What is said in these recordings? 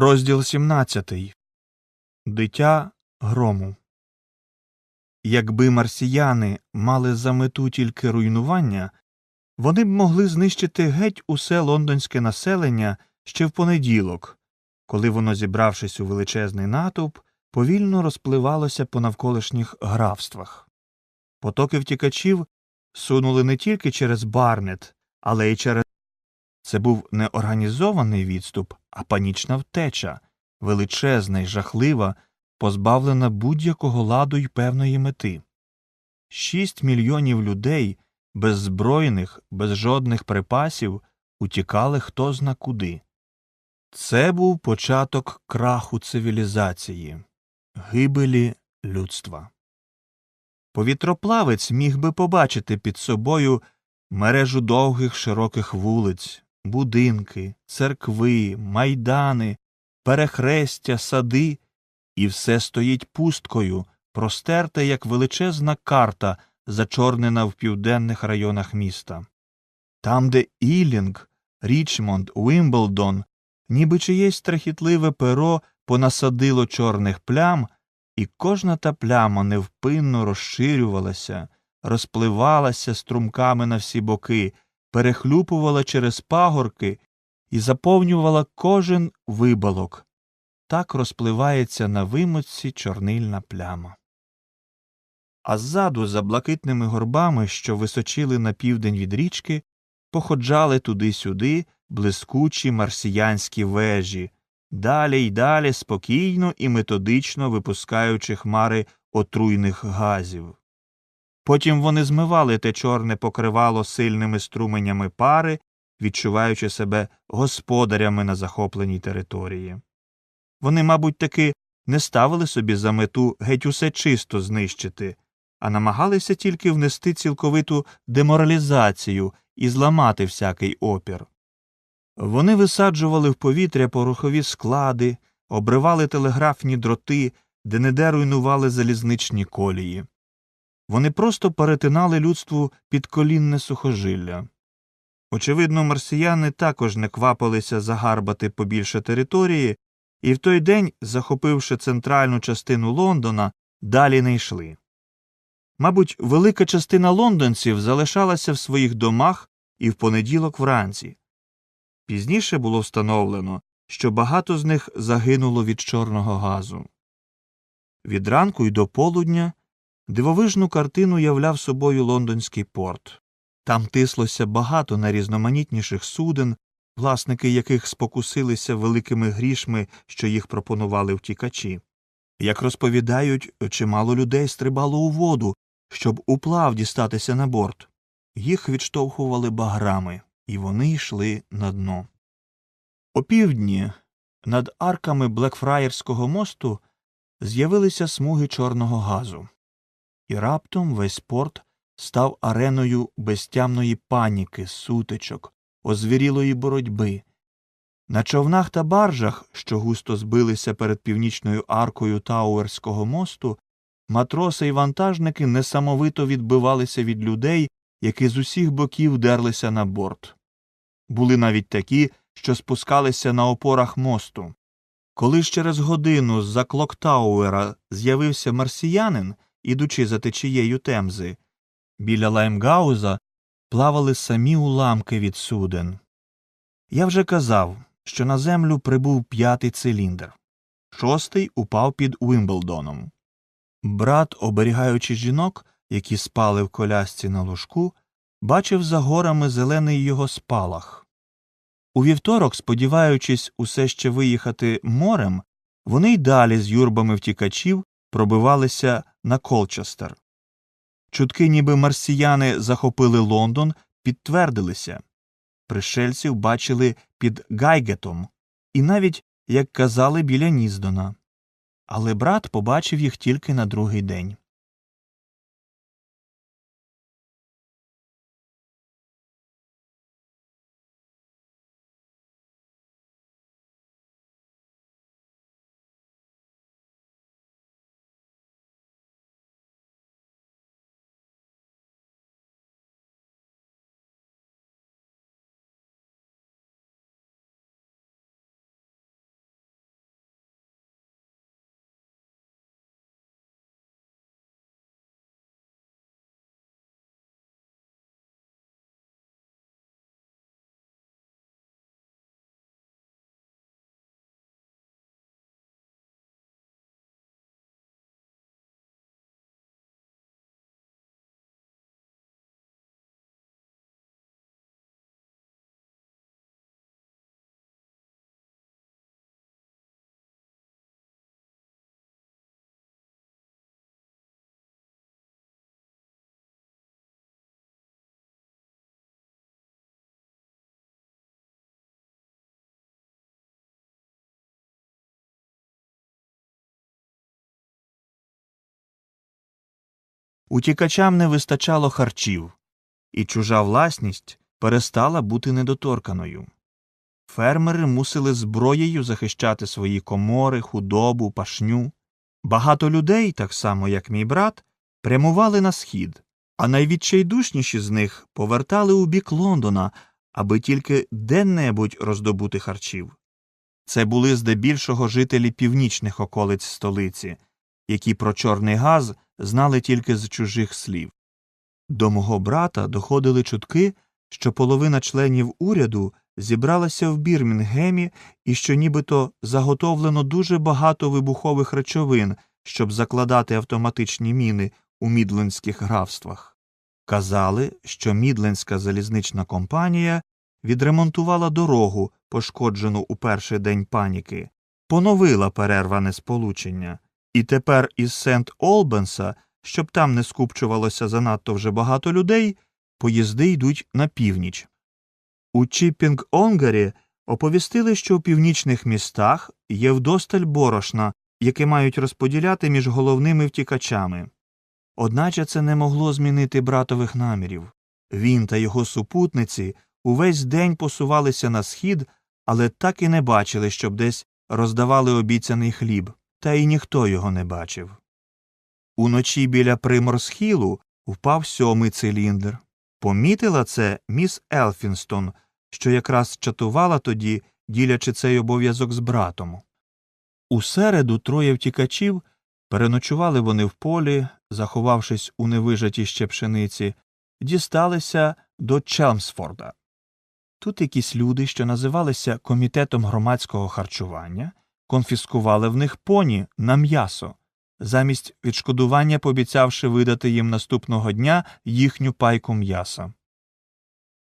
Розділ 17. Дитя грому. Якби марсіяни мали за мету тільки руйнування, вони б могли знищити геть усе лондонське населення ще в понеділок, коли воно, зібравшись у величезний натовп, повільно розпливалося по навколишніх графствах. Потоки втікачів сунули не тільки через Барнет, але й через це був не організований відступ, а панічна втеча, величезна й жахлива, позбавлена будь-якого ладу й певної мети. Шість мільйонів людей, беззбройних, без жодних припасів, утікали хто зна куди. Це був початок краху цивілізації, гибелі людства. Повітроплавець міг би побачити під собою мережу довгих широких вулиць, будинки, церкви, майдани, перехрестя, сади, і все стоїть пусткою, простерте, як величезна карта, зачорнена в південних районах міста. Там, де Ілінг, Річмонд, Уимблдон, ніби чиєсь страхітливе перо понасадило чорних плям, і кожна та пляма невпинно розширювалася, розпливалася струмками на всі боки, перехлюпувала через пагорки і заповнювала кожен вибалок. Так розпливається на вимоці чорнильна пляма. А ззаду, за блакитними горбами, що височили на південь від річки, походжали туди-сюди блискучі марсіянські вежі, далі й далі спокійно і методично випускаючи хмари отруйних газів. Потім вони змивали те чорне покривало сильними струменями пари, відчуваючи себе господарями на захопленій території. Вони, мабуть, таки не ставили собі за мету геть усе чисто знищити, а намагалися тільки внести цілковиту деморалізацію і зламати всякий опір. Вони висаджували в повітря порохові склади, обривали телеграфні дроти, де неде руйнували залізничні колії. Вони просто перетинали людству підколінне сухожилля. Очевидно, марсіяни також не квапилися загарбати побільше території, і в той день, захопивши центральну частину Лондона, далі не йшли. Мабуть, велика частина лондонців залишалася в своїх домах і в понеділок вранці. Пізніше було встановлено, що багато з них загинуло від чорного газу. Від ранку й до полудня дивовижну картину являв собою лондонський порт. Там тислося багато найрізноманітніших суден, власники яких спокусилися великими грішми, що їх пропонували втікачі. Як розповідають, чимало людей стрибало у воду, щоб уплав дістатися на борт. Їх відштовхували баграми, і вони йшли на дно. Опівдні над арками Блекфраєрського мосту з'явилися смуги чорного газу, і раптом весь порт став ареною безтямної паніки, сутичок, озвірілої боротьби. На човнах та баржах, що густо збилися перед північною аркою Тауерського мосту, матроси і вантажники несамовито відбивалися від людей, які з усіх боків дерлися на борт. Були навіть такі, що спускалися на опорах мосту. Коли ж через годину з за Клоктауера з'явився марсіянин, ідучи за течією темзи, біля Лаймгауза плавали самі уламки від суден. Я вже казав, що на землю прибув п'ятий циліндр, шостий упав під Уимблдоном. Брат, оберігаючи жінок, які спали в колясці на ложку, бачив за горами зелений його спалах. У вівторок, сподіваючись усе ще виїхати морем, вони й далі з юрбами втікачів пробивалися на Колчестер. Чутки, ніби марсіяни захопили Лондон, підтвердилися. Пришельців бачили під Гайгетом і навіть, як казали, біля Ніздона. Але брат побачив їх тільки на другий день. Утікачам не вистачало харчів, і чужа власність перестала бути недоторканою. Фермери мусили зброєю захищати свої комори, худобу, пашню. Багато людей, так само як мій брат, прямували на схід, а найвідчайдушніші з них повертали у бік Лондона, аби тільки де-небудь роздобути харчів. Це були здебільшого жителі північних околиць столиці, які про чорний газ знали тільки з чужих слів. До мого брата доходили чутки, що половина членів уряду зібралася в Бірмінгемі і що нібито заготовлено дуже багато вибухових речовин, щоб закладати автоматичні міни у мідлендських графствах. Казали, що мідлендська залізнична компанія відремонтувала дорогу, пошкоджену у перший день паніки, поновила перерване сполучення, і тепер із Сент Олбенса, щоб там не скупчувалося занадто вже багато людей, поїзди йдуть на північ. У Чіппінг Онгарі оповістили, що у північних містах є вдосталь борошна, яке мають розподіляти між головними втікачами. Одначе це не могло змінити братових намірів. Він та його супутниці увесь день посувалися на схід, але так і не бачили, щоб десь роздавали обіцяний хліб, та й ніхто його не бачив. Уночі біля приморсхілу впав сьомий циліндр. Помітила це міс Елфінстон, що якраз чатувала тоді, ділячи цей обов'язок з братом. У середу троє втікачів переночували вони в полі, заховавшись у невижатій ще пшениці, дісталися до Челмсфорда. Тут якісь люди, що називалися Комітетом громадського харчування, конфіскували в них поні на м'ясо, замість відшкодування пообіцявши видати їм наступного дня їхню пайку м'яса.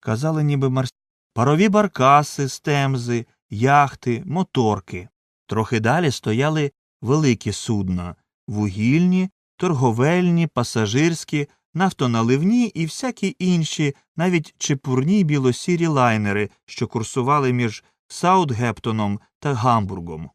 Казали, ніби марс... парові баркаси, стемзи, яхти, моторки. Трохи далі стояли великі судна вугільні, торговельні, пасажирські, нафтоналивні і всякі інші, навіть чепурні білосірі лайнери, що курсували між Саутгептоном та Гамбургом.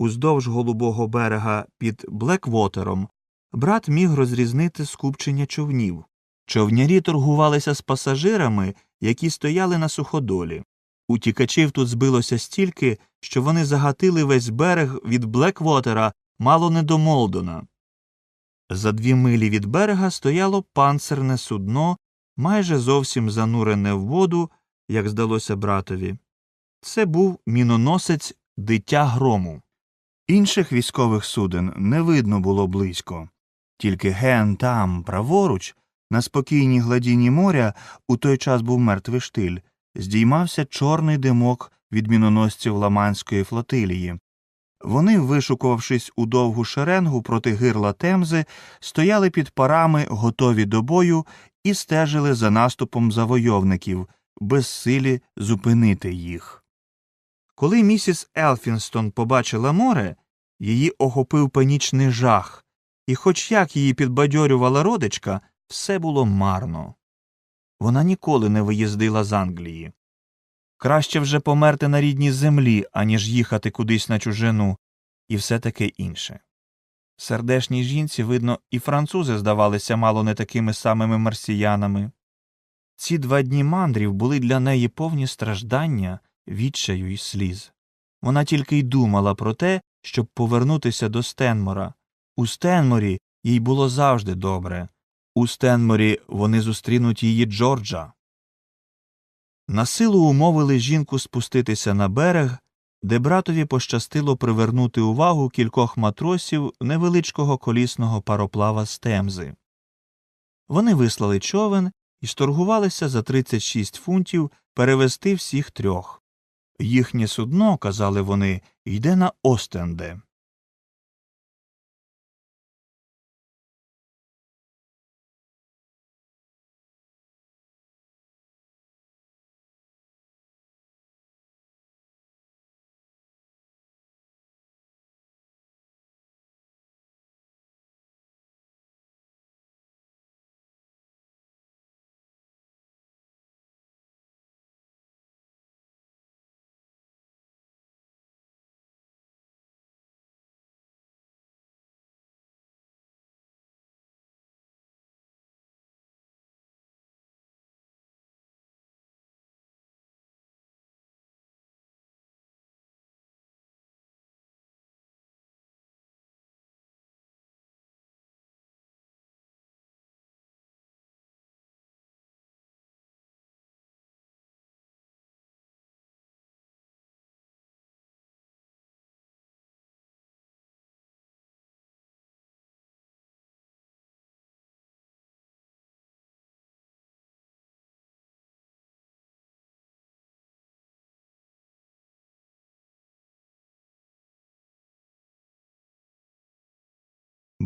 Уздовж голубого берега під Блеквотером брат міг розрізнити скупчення човнів. Човнярі торгувалися з пасажирами, які стояли на суходолі. Утікачів тут збилося стільки, що вони загатили весь берег від Блеквотера мало не до Молдона. За дві милі від берега стояло панцерне судно, майже зовсім занурене в воду, як здалося братові. Це був міноносець дитя грому. Інших військових суден не видно було близько, тільки ген там, праворуч, на спокійній гладіні моря у той час був мертвий штиль, здіймався чорний димок від міноносців Ламанської флотилії. Вони, вишукувавшись у довгу шеренгу проти гирла темзи, стояли під парами, готові до бою, і стежили за наступом завойовників, безсилі зупинити їх. Коли місіс Елфінстон побачила море, її охопив панічний жах, і, хоч як її підбадьорювала родичка, все було марно. Вона ніколи не виїздила з Англії. Краще вже померти на рідній землі, аніж їхати кудись на чужину, і все таке інше. Сердешній жінці, видно, і французи здавалися мало не такими самими марсіянами. Ці два дні мандрів були для неї повні страждання, відчаю і сліз. Вона тільки й думала про те, щоб повернутися до Стенмора. У Стенморі їй було завжди добре. У Стенморі вони зустрінуть її Джорджа. Насилу умовили жінку спуститися на берег, де братові пощастило привернути увагу кількох матросів невеличкого колісного пароплава з темзи. Вони вислали човен і сторгувалися за 36 фунтів перевести всіх трьох. Їхнє судно, казали вони, йде на Остенде.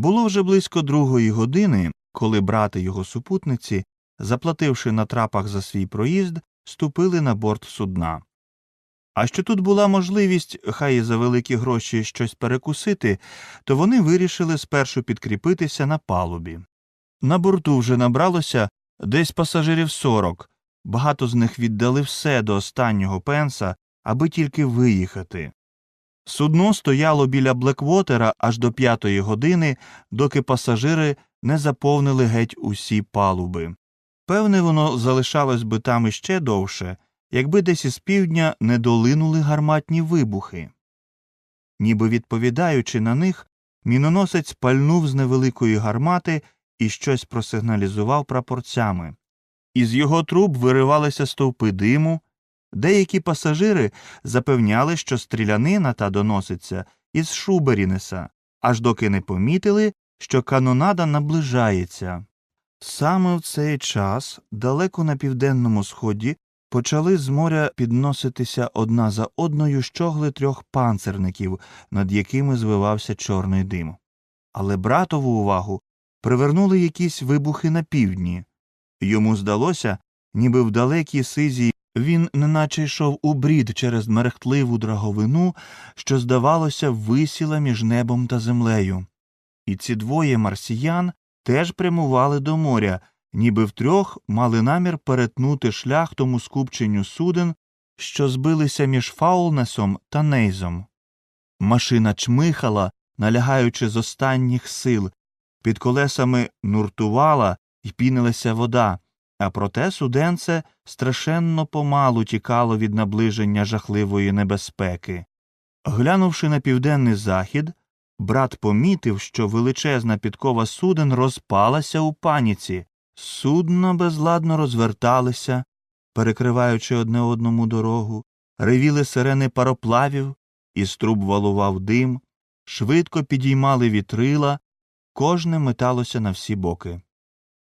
Було вже близько другої години, коли брат і його супутниці, заплативши на трапах за свій проїзд, ступили на борт судна. А що тут була можливість, хай і за великі гроші щось перекусити, то вони вирішили спершу підкріпитися на палубі. На борту вже набралося десь пасажирів сорок, багато з них віддали все до останнього пенса, аби тільки виїхати. Судно стояло біля Блеквотера аж до п'ятої години, доки пасажири не заповнили геть усі палуби. Певне, воно залишалось би там іще довше, якби десь із півдня не долинули гарматні вибухи. Ніби відповідаючи на них, міноносець пальнув з невеликої гармати і щось просигналізував прапорцями. Із його труб виривалися стовпи диму, деякі пасажири запевняли, що стрілянина та доноситься із Шуберінеса, аж доки не помітили, що канонада наближається. Саме в цей час далеко на південному сході почали з моря підноситися одна за одною щогли трьох панцерників, над якими звивався чорний дим. Але братову увагу привернули якісь вибухи на півдні. Йому здалося, ніби в далекій сизі він неначе йшов у брід через мерехтливу драговину, що, здавалося, висіла між небом та землею. І ці двоє марсіян теж прямували до моря, ніби втрьох мали намір перетнути шлях тому скупченню суден, що збилися між Фаулнесом та Нейзом. Машина чмихала, налягаючи з останніх сил, під колесами нуртувала і пінилася вода, а проте суденце страшенно помалу тікало від наближення жахливої небезпеки. Глянувши на південний захід, брат помітив, що величезна підкова суден розпалася у паніці, судна безладно розверталися, перекриваючи одне одному дорогу, ревіли сирени пароплавів, із труб валував дим, швидко підіймали вітрила, кожне металося на всі боки.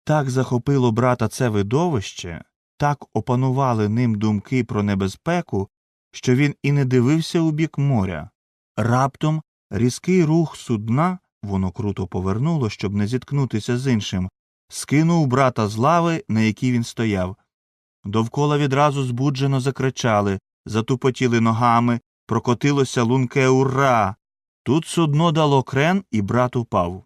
Так захопило брата це видовище, так опанували ним думки про небезпеку, що він і не дивився у бік моря. Раптом різкий рух судна воно круто повернуло, щоб не зіткнутися з іншим, скинув брата з лави, на якій він стояв. Довкола відразу збуджено закричали, затупотіли ногами, прокотилося лунке ура. Тут судно дало крен, і брат упав.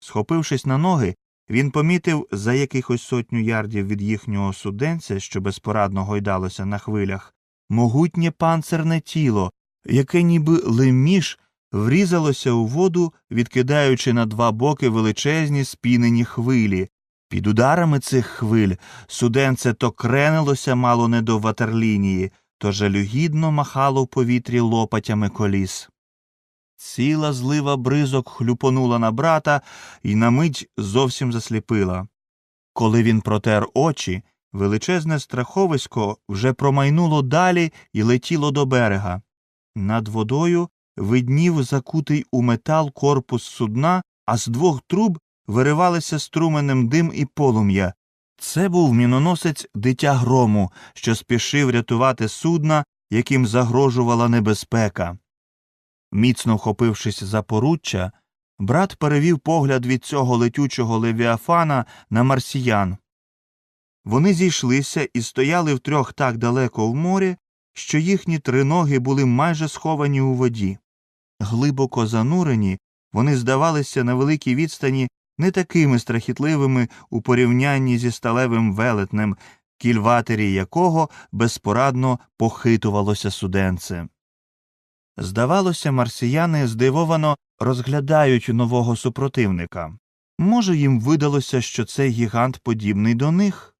Схопившись на ноги, він помітив за якихось сотню ярдів від їхнього суденця, що безпорадно гойдалося на хвилях, могутнє панцерне тіло, яке ніби леміш врізалося у воду, відкидаючи на два боки величезні спінені хвилі. Під ударами цих хвиль суденце то кренилося мало не до ватерлінії, то жалюгідно махало в повітрі лопатями коліс. Ціла злива бризок хлюпонула на брата і на мить зовсім засліпила. Коли він протер очі, величезне страховисько вже промайнуло далі і летіло до берега. Над водою виднів закутий у метал корпус судна, а з двох труб виривалися струменем дим і полум'я. Це був міноносець дитя грому, що спішив рятувати судна, яким загрожувала небезпека. Міцно вхопившись за поруччя, брат перевів погляд від цього летючого левіафана на марсіян. Вони зійшлися і стояли втрьох так далеко в морі, що їхні триноги були майже сховані у воді. Глибоко занурені, вони здавалися на великій відстані не такими страхітливими у порівнянні зі сталевим велетнем, кільватері якого безпорадно похитувалося суденце. Здавалося, марсіяни здивовано розглядають нового супротивника. Може, їм видалося, що цей гігант подібний до них?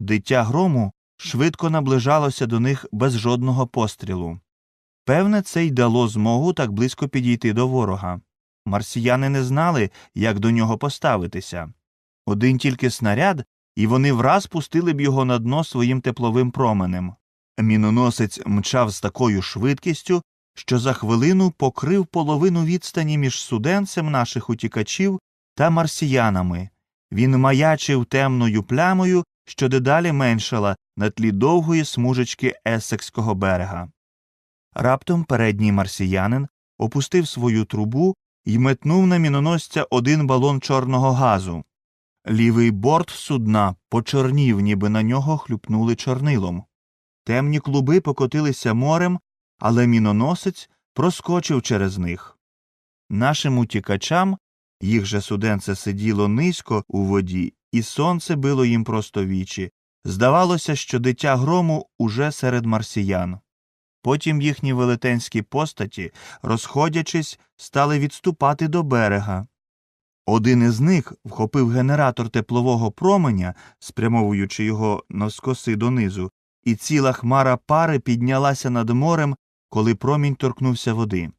Дитя грому швидко наближалося до них без жодного пострілу. Певне, це й дало змогу так близько підійти до ворога. Марсіяни не знали, як до нього поставитися. Один тільки снаряд, і вони враз пустили б його на дно своїм тепловим променем. Міноносець мчав з такою швидкістю, що за хвилину покрив половину відстані між суденцем наших утікачів та марсіянами. Він маячив темною плямою, що дедалі меншала на тлі довгої смужечки Есекського берега. Раптом передній марсіянин опустив свою трубу і метнув на міноносця один балон чорного газу. Лівий борт судна почорнів, ніби на нього хлюпнули чорнилом. Темні клуби покотилися морем, але міноносець проскочив через них. Нашим утікачам їх же суденце сиділо низько у воді, і сонце било їм просто вічі. Здавалося, що дитя грому уже серед марсіян. Потім їхні велетенські постаті, розходячись, стали відступати до берега. Один із них вхопив генератор теплового променя, спрямовуючи його навскоси донизу, і ціла хмара пари піднялася над морем, коли промінь торкнувся води.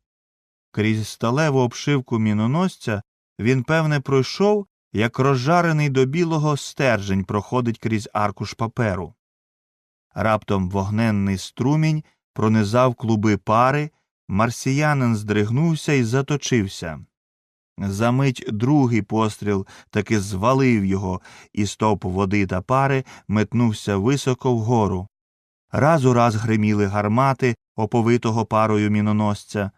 Крізь сталеву обшивку міноносця він, певне, пройшов, як розжарений до білого стержень проходить крізь аркуш паперу. Раптом вогненний струмінь пронизав клуби пари, марсіянин здригнувся і заточився. Замить другий постріл таки звалив його, і стовп води та пари метнувся високо вгору. Раз у раз гриміли гармати, оповитого парою міноносця.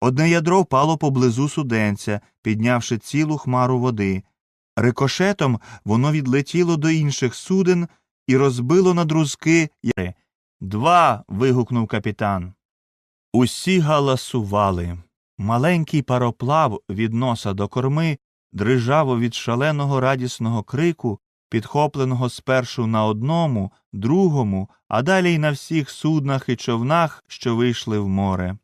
Одне ядро впало поблизу суденця, піднявши цілу хмару води. Рикошетом воно відлетіло до інших суден і розбило на друзки яри. Два. вигукнув капітан. Усі галасували. Маленький пароплав від носа до корми дрижав від шаленого радісного крику, підхопленого спершу на одному, другому, а далі й на всіх суднах і човнах, що вийшли в море.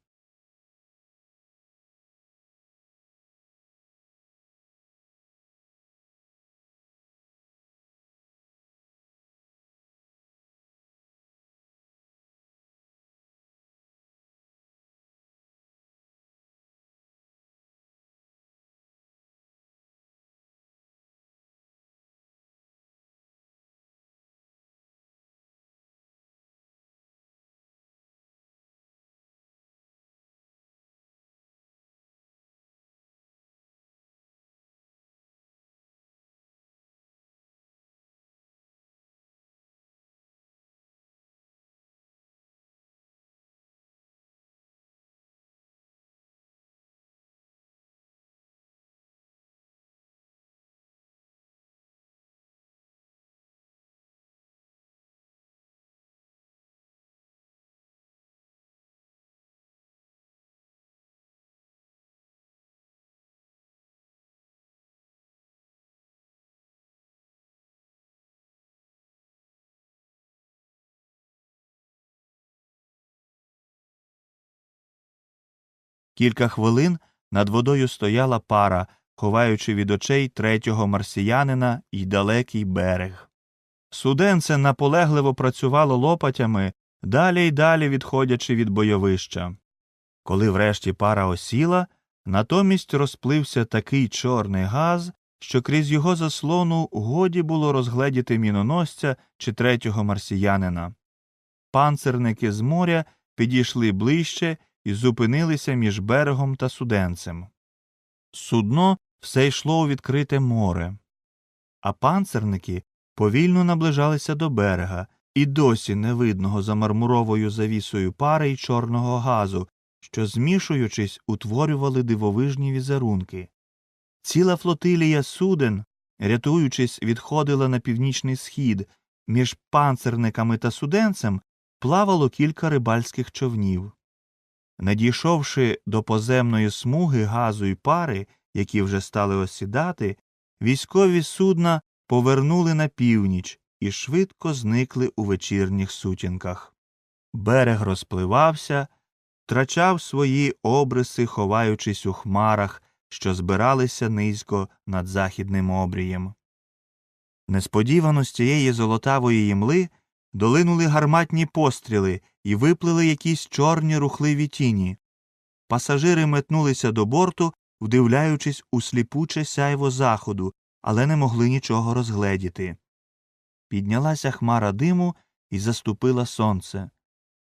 Кілька хвилин над водою стояла пара, ховаючи від очей третього марсіянина й далекий берег. Суденце наполегливо працювало лопатями, далі й далі відходячи від бойовища. Коли врешті пара осіла, натомість розплився такий чорний газ, що крізь його заслону годі було розгледіти міноносця чи третього марсіянина. Панцерники з моря підійшли ближче і зупинилися між берегом та суденцем. Судно все йшло у відкрите море, а панцерники повільно наближалися до берега, і досі невидного за мармуровою завісою пари й чорного газу, що, змішуючись, утворювали дивовижні візерунки. Ціла флотилія суден, рятуючись, відходила на північний схід, між панцерниками та суденцем плавало кілька рибальських човнів. Надійшовши до поземної смуги газу й пари, які вже стали осідати, військові судна повернули на північ і швидко зникли у вечірніх сутінках. Берег розпливався, втрачав свої обриси, ховаючись у хмарах, що збиралися низько над західним обрієм. Несподівано з цієї золотавої імли долинули гарматні постріли і виплили якісь чорні рухливі тіні. Пасажири метнулися до борту, вдивляючись у сліпуче сяйво заходу, але не могли нічого розгледіти. Піднялася хмара диму і заступила сонце.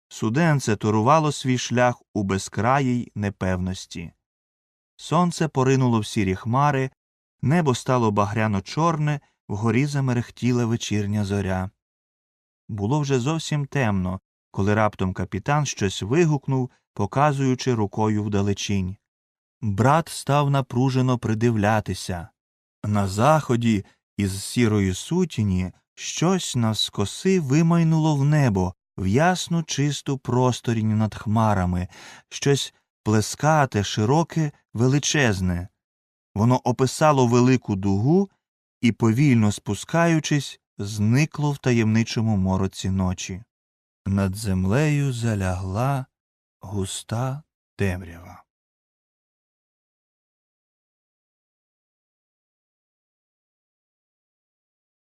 Суденце торувало свій шлях у безкраїй непевності. Сонце поринуло в сірі хмари, небо стало багряно чорне, вгорі замерехтіла вечірня зоря. Було вже зовсім темно, коли раптом капітан щось вигукнув, показуючи рукою вдалечінь. Брат став напружено придивлятися. На заході із сірої сутіні щось навскоси вимайнуло в небо, в ясну чисту просторінь над хмарами, щось плескате, широке, величезне. Воно описало велику дугу і, повільно спускаючись, зникло в таємничому мороці ночі. Над землею залягла густа темрява.